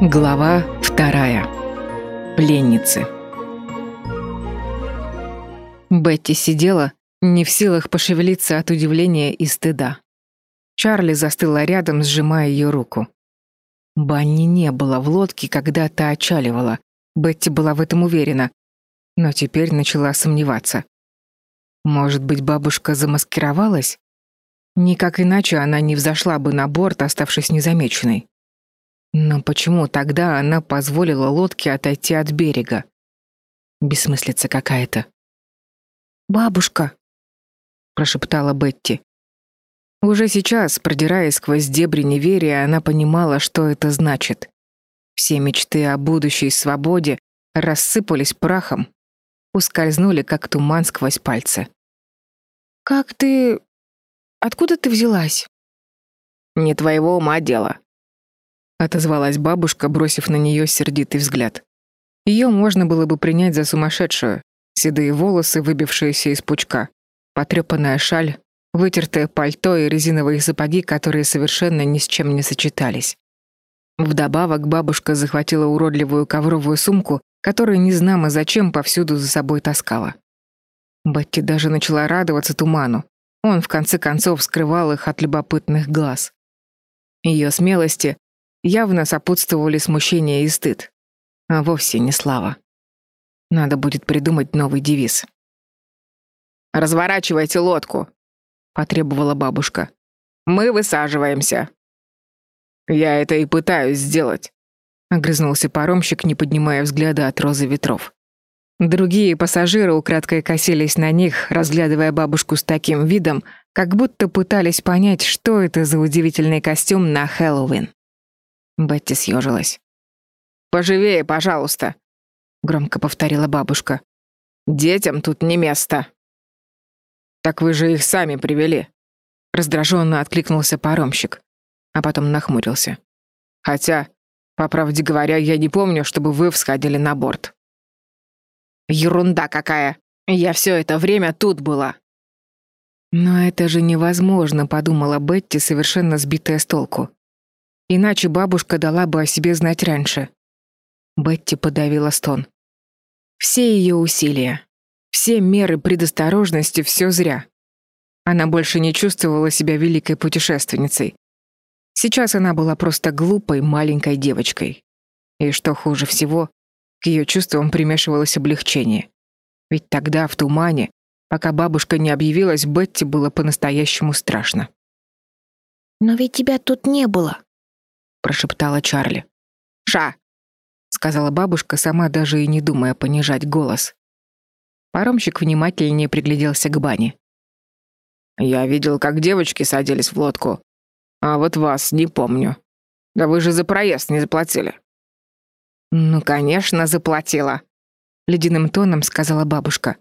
Глава вторая. Пленницы. Бетти сидела, не в силах пошевелиться от удивления и стыда. Чарли застыла рядом, сжимая ее руку. Банни не было в лодке, когда та отчаливала. Бетти была в этом уверена, но теперь начала сомневаться. Может быть, бабушка замаскировалась? Никак иначе она не взошла бы на борт, оставшись незамеченной. Но почему тогда она позволила лодке отойти от берега? Бессмыслица какая-то. «Бабушка», — прошептала Бетти. Уже сейчас, продираясь сквозь дебри неверия, она понимала, что это значит. Все мечты о будущей свободе рассыпались прахом, ускользнули, как туман сквозь пальцы. «Как ты... Откуда ты взялась?» «Не твоего ума дело», отозвалась бабушка, бросив на нее сердитый взгляд. Ее можно было бы принять за сумасшедшую. Седые волосы, выбившиеся из пучка, потрепанная шаль, вытертое пальто и резиновые сапоги, которые совершенно ни с чем не сочетались. Вдобавок бабушка захватила уродливую ковровую сумку, которую незнамо зачем повсюду за собой таскала. Бетти даже начала радоваться туману. Он, в конце концов, скрывал их от любопытных глаз. Ее смелости явно сопутствовали смущение и стыд, а вовсе не слава. Надо будет придумать новый девиз. «Разворачивайте лодку», — потребовала бабушка. «Мы высаживаемся». «Я это и пытаюсь сделать», — огрызнулся паромщик, не поднимая взгляда от розы ветров. Другие пассажиры украдкой косились на них, разглядывая бабушку с таким видом, как будто пытались понять, что это за удивительный костюм на Хэллоуин. Бетти съежилась. «Поживее, пожалуйста», — громко повторила бабушка. «Детям тут не место». «Так вы же их сами привели», — раздраженно откликнулся паромщик, а потом нахмурился. «Хотя, по правде говоря, я не помню, чтобы вы всходили на борт». «Ерунда какая! Я все это время тут была!» «Но это же невозможно», — подумала Бетти, совершенно сбитая с толку. Иначе бабушка дала бы о себе знать раньше. Бетти подавила стон. Все ее усилия, все меры предосторожности — все зря. Она больше не чувствовала себя великой путешественницей. Сейчас она была просто глупой маленькой девочкой. И что хуже всего, к ее чувствам примешивалось облегчение. Ведь тогда, в тумане, пока бабушка не объявилась, Бетти было по-настоящему страшно. «Но ведь тебя тут не было», прошептала Чарли. «Ша!» — сказала бабушка, сама даже и не думая понижать голос. Паромщик внимательнее пригляделся к бане. «Я видел, как девочки садились в лодку, а вот вас не помню. Да вы же за проезд не заплатили». «Ну, конечно, заплатила», — ледяным тоном сказала бабушка.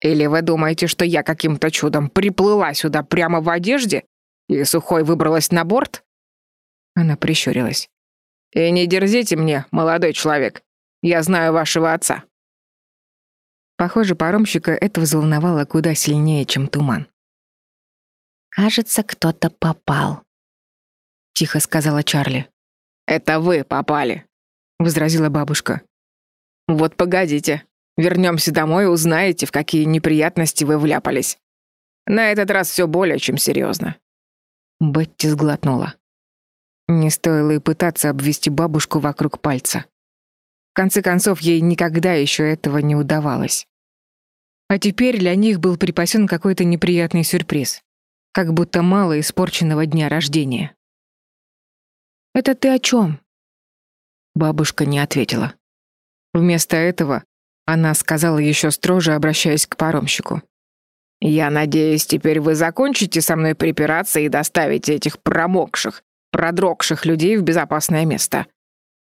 «Или вы думаете, что я каким-то чудом приплыла сюда прямо в одежде и сухой выбралась на борт?» Она прищурилась. «И не дерзите мне, молодой человек. Я знаю вашего отца». Похоже, паромщика это взволновало куда сильнее, чем туман. «Кажется, кто-то попал», — тихо сказала Чарли. «Это вы попали», — возразила бабушка. «Вот погодите. Вернемся домой и узнаете, в какие неприятности вы вляпались. На этот раз все более чем серьезно». Бетти сглотнула. Не стоило и пытаться обвести бабушку вокруг пальца. В конце концов, ей никогда еще этого не удавалось. А теперь для них был припасен какой-то неприятный сюрприз. Как будто мало испорченного дня рождения. «Это ты о чем?» Бабушка не ответила. Вместо этого она сказала еще строже, обращаясь к паромщику. «Я надеюсь, теперь вы закончите со мной припираться и доставите этих промокших, продрогших людей в безопасное место.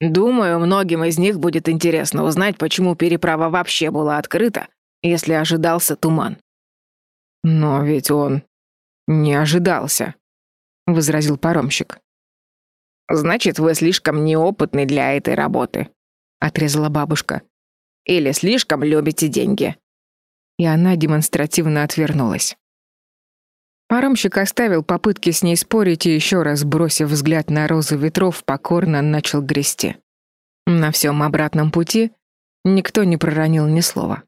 Думаю, многим из них будет интересно узнать, почему переправа вообще была открыта, если ожидался туман. Но ведь он не ожидался, возразил паромщик. Значит, вы слишком неопытны для этой работы, отрезала бабушка. Или слишком любите деньги. И она демонстративно отвернулась. Паромщик оставил попытки с ней спорить и еще раз, бросив взгляд на розу ветров, покорно начал грести. На всем обратном пути никто не проронил ни слова.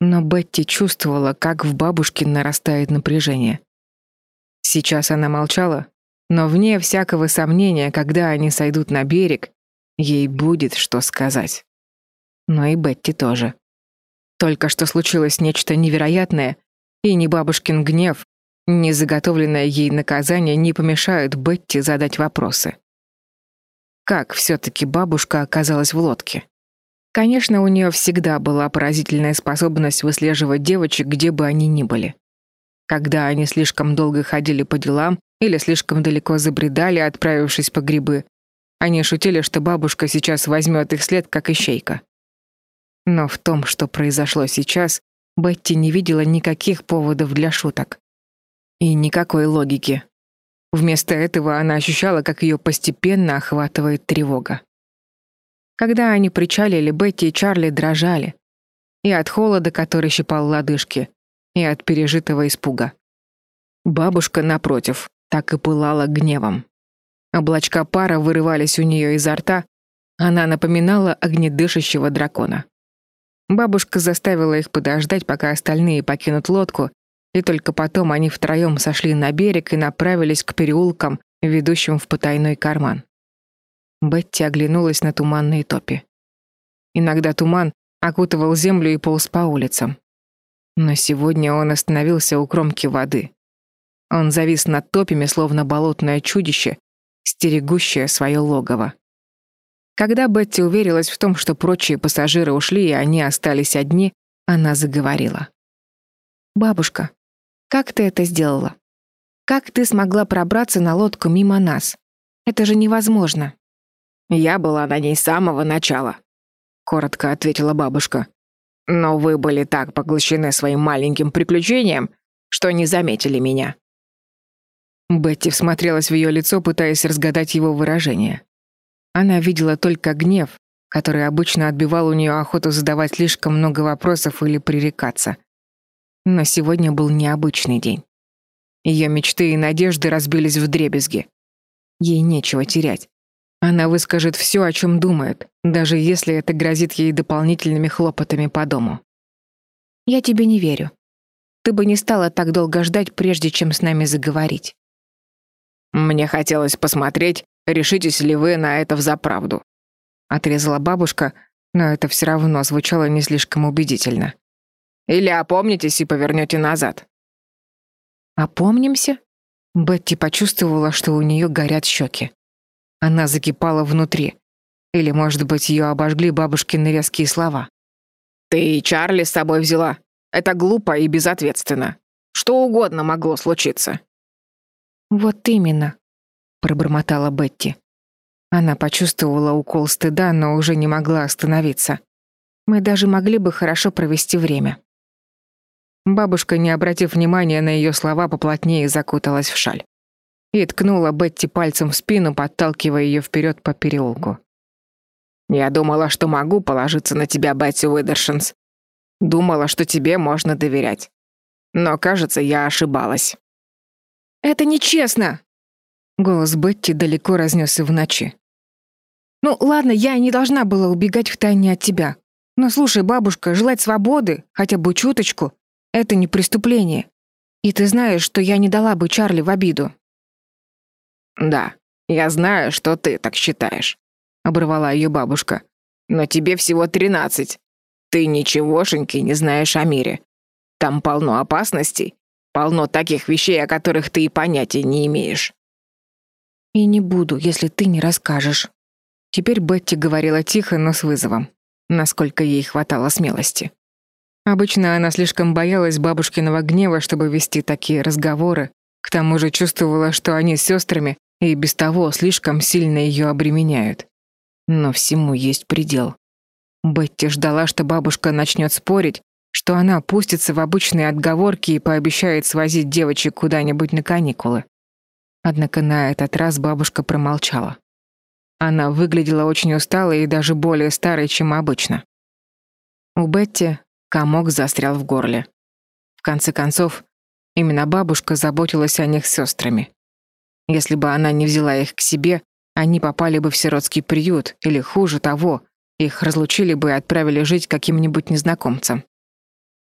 Но Бетти чувствовала, как в бабушке нарастает напряжение. Сейчас она молчала, но вне всякого сомнения, когда они сойдут на берег, ей будет что сказать. Но и Бетти тоже. Только что случилось нечто невероятное, и ни бабушкин гнев, ни заготовленное ей наказание не помешают Бетти задать вопросы. Как все-таки бабушка оказалась в лодке? Конечно, у нее всегда была поразительная способность выслеживать девочек, где бы они ни были. Когда они слишком долго ходили по делам или слишком далеко забредали, отправившись по грибы, они шутили, что бабушка сейчас возьмет их след, как ищейка. Но в том, что произошло сейчас, Бетти не видела никаких поводов для шуток. И никакой логики. Вместо этого она ощущала, как ее постепенно охватывает тревога. Когда они причалили, Бетти и Чарли дрожали. И от холода, который щипал лодыжки, и от пережитого испуга. Бабушка, напротив, так и пылала гневом. Облачка пара вырывались у нее изо рта, она напоминала огнедышащего дракона. Бабушка заставила их подождать, пока остальные покинут лодку, и только потом они втроем сошли на берег и направились к переулкам, ведущим в потайной карман. Бетти оглянулась на туманные топи. Иногда туман окутывал землю и полз по улицам. Но сегодня он остановился у кромки воды. Он завис над топями, словно болотное чудище, стерегущее свое логово. Когда Бетти уверилась в том, что прочие пассажиры ушли, и они остались одни, она заговорила. «Бабушка, как ты это сделала? Как ты смогла пробраться на лодку мимо нас? Это же невозможно». «Я была на ней с самого начала», — коротко ответила бабушка. «Но вы были так поглощены своим маленьким приключением, что не заметили меня». Бетти всмотрелась в ее лицо, пытаясь разгадать его выражение. Она видела только гнев, который обычно отбивал у нее охоту задавать слишком много вопросов или пререкаться. Но сегодня был необычный день. Ее мечты и надежды разбились в дребезги. Ей нечего терять. Она выскажет все, о чем думает, даже если это грозит ей дополнительными хлопотами по дому. «Я тебе не верю. Ты бы не стала так долго ждать, прежде чем с нами заговорить». «Мне хотелось посмотреть, решитесь ли вы на это взаправду?» Отрезала бабушка, но это все равно звучало не слишком убедительно. «Или опомнитесь и повернете назад?» «Опомнимся?» Бетти почувствовала, что у нее горят щеки. Она закипала внутри. Или, может быть, ее обожгли бабушкины резкие слова. «Ты и Чарли с собой взяла. Это глупо и безответственно. Что угодно могло случиться». «Вот именно пробормотала Бетти. Она почувствовала укол стыда, но уже не могла остановиться. Мы даже могли бы хорошо провести время. Бабушка, не обратив внимания на ее слова, поплотнее закуталась в шаль и ткнула Бетти пальцем в спину, подталкивая ее вперед по переулку. «Я думала, что могу положиться на тебя, Бетти Уидершинс. Думала, что тебе можно доверять. Но, кажется, я ошибалась». «Это нечестно!» Голос Бетти далеко разнесся в ночи. «Ну, ладно, я не должна была убегать в тайне от тебя. Но слушай, бабушка, желать свободы, хотя бы чуточку, это не преступление. И ты знаешь, что я не дала бы Чарли в обиду». «Да, я знаю, что ты так считаешь», — оборвала ее бабушка. «Но тебе всего тринадцать. Ты ничегошеньки не знаешь о мире. Там полно опасностей, полно таких вещей, о которых ты и понятия не имеешь. «И не буду, если ты не расскажешь». Теперь Бетти говорила тихо, но с вызовом, насколько ей хватало смелости. Обычно она слишком боялась бабушкиного гнева, чтобы вести такие разговоры, к тому же чувствовала, что они с сестрами и без того слишком сильно ее обременяют. Но всему есть предел. Бетти ждала, что бабушка начнет спорить, что она опустится в обычные отговорки и пообещает свозить девочек куда-нибудь на каникулы. Однако на этот раз бабушка промолчала. Она выглядела очень усталой и даже более старой, чем обычно. У Бетти комок застрял в горле. В конце концов, именно бабушка заботилась о них с сестрами. Если бы она не взяла их к себе, они попали бы в сиротский приют или, хуже того, Их разлучили бы и отправили жить каким-нибудь незнакомцам.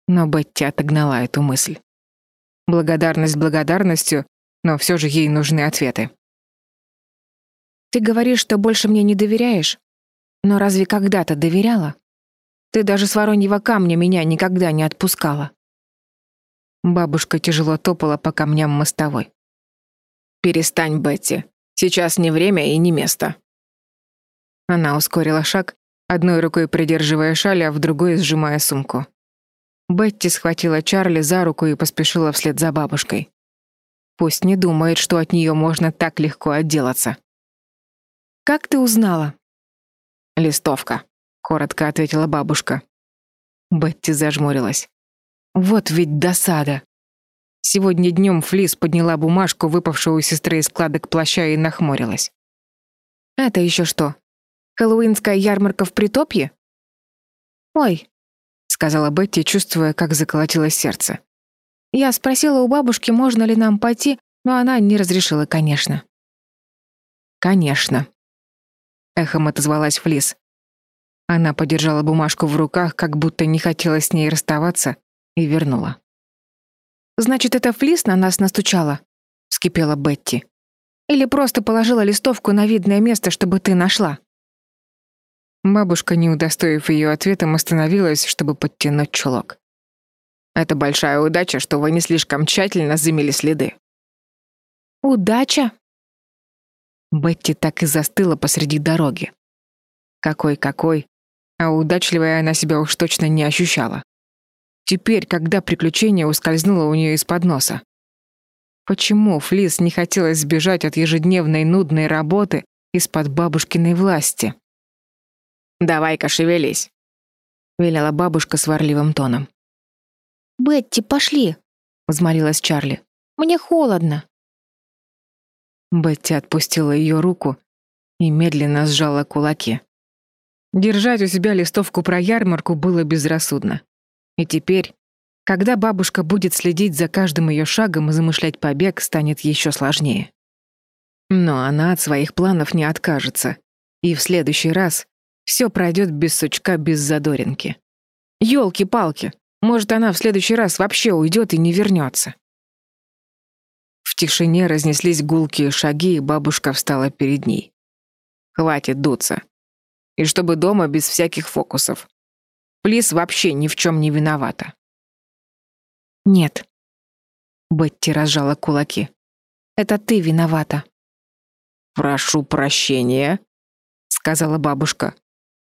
Но Бетти отогнала эту мысль. Благодарность благодарностью, но все же ей нужны ответы. «Ты говоришь, что больше мне не доверяешь? Но разве когда-то доверяла? Ты даже с вороньего камня меня никогда не отпускала». Бабушка тяжело топала по камням мостовой. «Перестань, Бетти. Сейчас не время и не место». Она ускорила шаг, одной рукой придерживая шаль, а в другой сжимая сумку. Бетти схватила Чарли за руку и поспешила вслед за бабушкой. Пусть не думает, что от нее можно так легко отделаться. «Как ты узнала?» «Листовка», — коротко ответила бабушка. Бетти зажмурилась. «Вот ведь досада!» Сегодня днем Флис подняла бумажку, выпавшую у сестры из складок плаща, и нахмурилась. «Это еще что? Хэллоуинская ярмарка в Притопье?» «Ой, сказала Бетти, чувствуя, как заколотилось сердце. Я спросила у бабушки, можно ли нам пойти, но она не разрешила, конечно. Конечно. Эхом отозвалась Флис. Она подержала бумажку в руках, как будто не хотела с ней расставаться, и вернула. «Значит, это Флис на нас настучала?» — вскипела Бетти. «Или просто положила листовку на видное место, чтобы ты нашла?» Бабушка, не удостоив ее ответом, остановилась, чтобы подтянуть чулок. «Это большая удача, что вы не слишком тщательно замели следы». «Удача?» Бетти так и застыла посреди дороги. Какой-какой, а удачливая она себя уж точно не ощущала. Теперь, когда приключение ускользнуло у нее из-под носа. Почему Флис не хотелось сбежать от ежедневной нудной работы из-под бабушкиной власти? «Давай-ка шевелись», — велела бабушка сварливым тоном. «Бетти, пошли», — взмолилась Чарли. «Мне холодно». Бетти отпустила ее руку и медленно сжала кулаки. Держать у себя листовку про ярмарку было безрассудно. И теперь, когда бабушка будет следить за каждым ее шагом и замышлять побег, станет еще сложнее. Но она от своих планов не откажется. И в следующий раз все пройдет без сучка, без задоринки. Ёлки-палки, может, она в следующий раз вообще уйдет и не вернется. В тишине разнеслись гулкие шаги, и бабушка встала перед ней. Хватит дуться. И чтобы дома без всяких фокусов. Плис вообще ни в чем не виновата. Нет. Бетти разжала кулаки. Это ты виновата. Прошу прощения, сказала бабушка.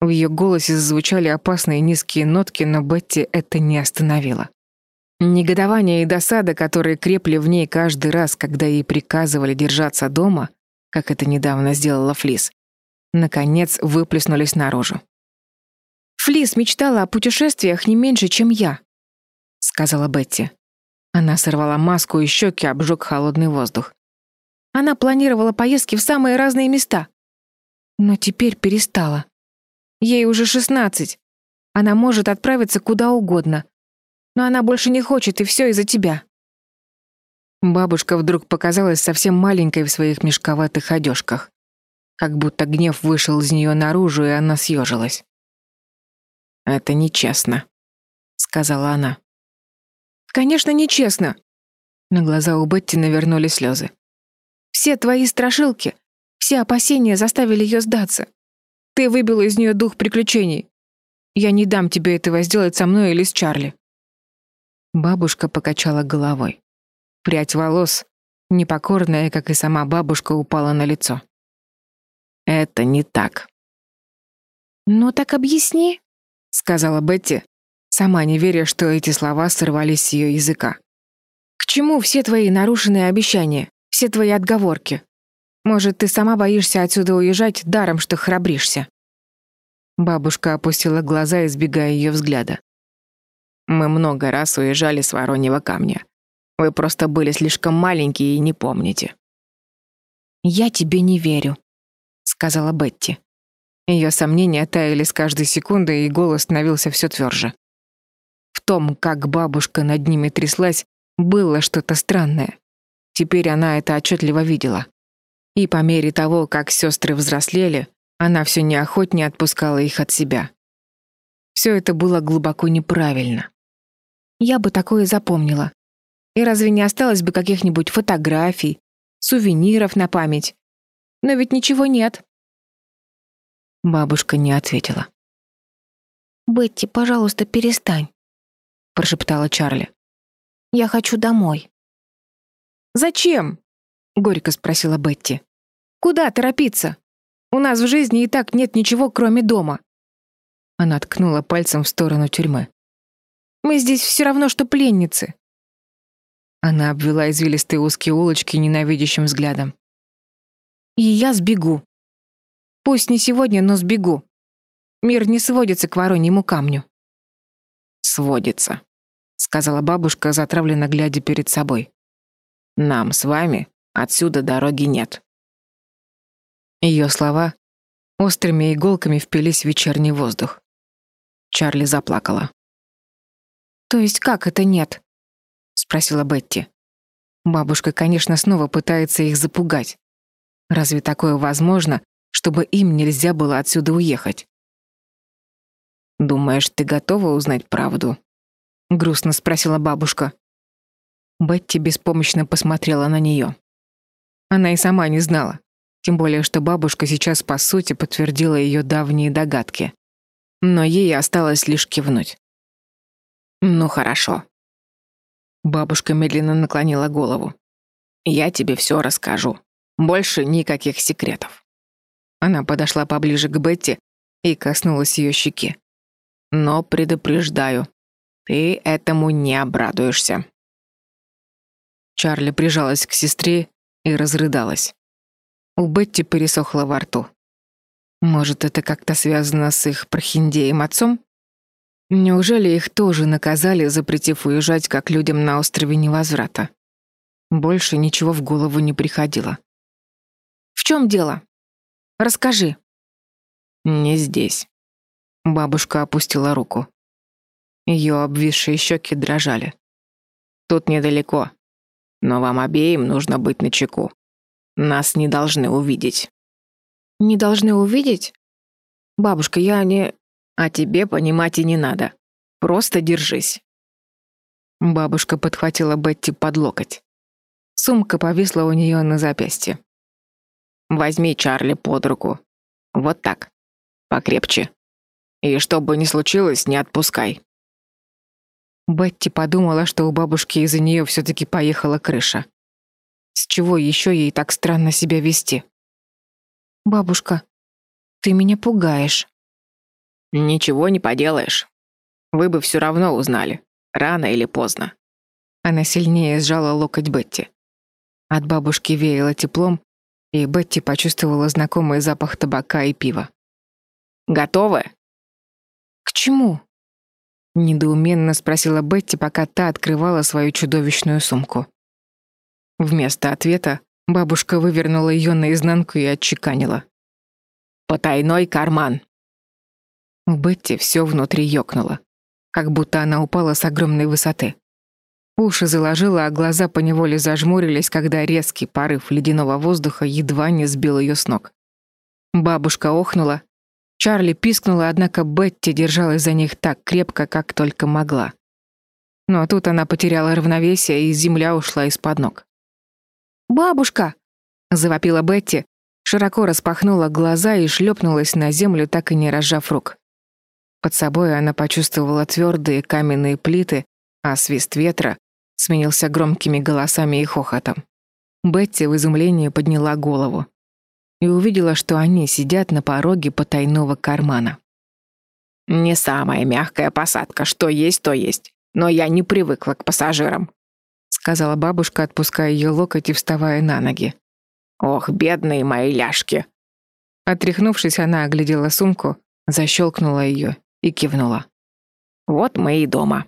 В ее голосе зазвучали опасные низкие нотки, но Бетти это не остановило. Негодование и досада, которые крепли в ней каждый раз, когда ей приказывали держаться дома, как это недавно сделала Флис, наконец выплеснулись наружу. «Флис мечтала о путешествиях не меньше, чем я», — сказала Бетти. Она сорвала маску, и щеки обжег холодный воздух. Она планировала поездки в самые разные места. Но теперь перестала. Ей уже шестнадцать. Она может отправиться куда угодно. Но она больше не хочет, и все из-за тебя. Бабушка вдруг показалась совсем маленькой в своих мешковатых одежках. Как будто гнев вышел из нее наружу, и она съежилась. «Это нечестно», — сказала она. «Конечно, нечестно». На глаза у Бетти навернули слезы. «Все твои страшилки, все опасения заставили ее сдаться. Ты выбила из нее дух приключений. Я не дам тебе этого сделать со мной или с Чарли». Бабушка покачала головой. Прядь волос, непокорная, как и сама бабушка, упала на лицо. «Это не так». «Ну так объясни», — сказала Бетти, сама не веря, что эти слова сорвались с ее языка. «К чему все твои нарушенные обещания, все твои отговорки? Может, ты сама боишься отсюда уезжать, даром, что храбришься?» Бабушка опустила глаза, избегая ее взгляда. «Мы много раз уезжали с Вороньего камня. Вы просто были слишком маленькие и не помните». «Я тебе не верю», — сказала Бетти. Ее сомнения таяли с каждой секундой, и голос становился все тверже. В том, как бабушка над ними тряслась, было что-то странное. Теперь она это отчетливо видела. И по мере того, как сестры взрослели, Она все неохотнее отпускала их от себя. Все это было глубоко неправильно. Я бы такое запомнила. И разве не осталось бы каких-нибудь фотографий, сувениров на память? Но ведь ничего нет. Бабушка не ответила. «Бетти, пожалуйста, перестань», — прошептала Чарли. «Я хочу домой». «Зачем?» — горько спросила Бетти. «Куда торопиться? У нас в жизни и так нет ничего, кроме дома». Она ткнула пальцем в сторону тюрьмы. «Мы здесь все равно, что пленницы». Она обвела извилистые узкие улочки ненавидящим взглядом. «И я сбегу. Пусть не сегодня, но сбегу. Мир не сводится к вороньему камню». «Сводится», — сказала бабушка, затравленно глядя перед собой. «Нам с вами отсюда дороги нет». Ее слова острыми иголками впились в вечерний воздух. Чарли заплакала. «То есть как это нет?» — спросила Бетти. Бабушка, конечно, снова пытается их запугать. Разве такое возможно, чтобы им нельзя было отсюда уехать? «Думаешь, ты готова узнать правду?» — грустно спросила бабушка. Бетти беспомощно посмотрела на нее. Она и сама не знала, тем более, что бабушка сейчас, по сути, подтвердила ее давние догадки. Но ей осталось лишь кивнуть. «Ну хорошо». Бабушка медленно наклонила голову. «Я тебе все расскажу. Больше никаких секретов». Она подошла поближе к Бетти и коснулась ее щеки. «Но предупреждаю, ты этому не обрадуешься». Чарли прижалась к сестре и разрыдалась. У Бетти пересохло во рту. Может, это как-то связано с их прохиндеем отцом? Неужели их тоже наказали, запретив уезжать как людям на острове невозврата? Больше ничего в голову не приходило. «В чем дело? Расскажи». «Не здесь». Бабушка опустила руку. Ее обвисшие щеки дрожали. «Тут недалеко, но вам обеим нужно быть начеку. Нас не должны увидеть». «Не должны увидеть? Бабушка, я не...» «А тебе понимать и не надо. Просто держись». Бабушка подхватила Бетти под локоть. Сумка повисла у нее на запястье. «Возьми Чарли под руку. Вот так. Покрепче. И что бы ни случилось, не отпускай». Бетти подумала, что у бабушки из-за нее все-таки поехала крыша. С чего еще ей так странно себя вести? «Бабушка, ты меня пугаешь». «Ничего не поделаешь. Вы бы все равно узнали, рано или поздно». Она сильнее сжала локоть Бетти. От бабушки веяло теплом, и Бетти почувствовала знакомый запах табака и пива. «Готовы?» «К чему?» Недоуменно спросила Бетти, пока та открывала свою чудовищную сумку. Вместо ответа бабушка вывернула ее наизнанку и отчеканила. «Потайной карман». У Бетти все внутри ёкнуло, как будто она упала с огромной высоты. Уши заложила, а глаза поневоле зажмурились, когда резкий порыв ледяного воздуха едва не сбил ее с ног. Бабушка охнула, Чарли пискнула, однако Бетти держалась за них так крепко, как только могла. Но тут она потеряла равновесие, и земля ушла из-под ног. «Бабушка!» — завопила Бетти, широко распахнула глаза и шлепнулась на землю, так и не разжав рук. Под собой она почувствовала твердые каменные плиты, а свист ветра сменился громкими голосами и хохотом. Бетти в изумлении подняла голову и увидела, что они сидят на пороге потайного кармана. «Не самая мягкая посадка, что есть, то есть. Но я не привыкла к пассажирам сказала бабушка, отпуская ее локоть и вставая на ноги. Ох, бедные мои ляжки. Отряхнувшись, она оглядела сумку, защелкнула ее и кивнула. Вот мы и дома.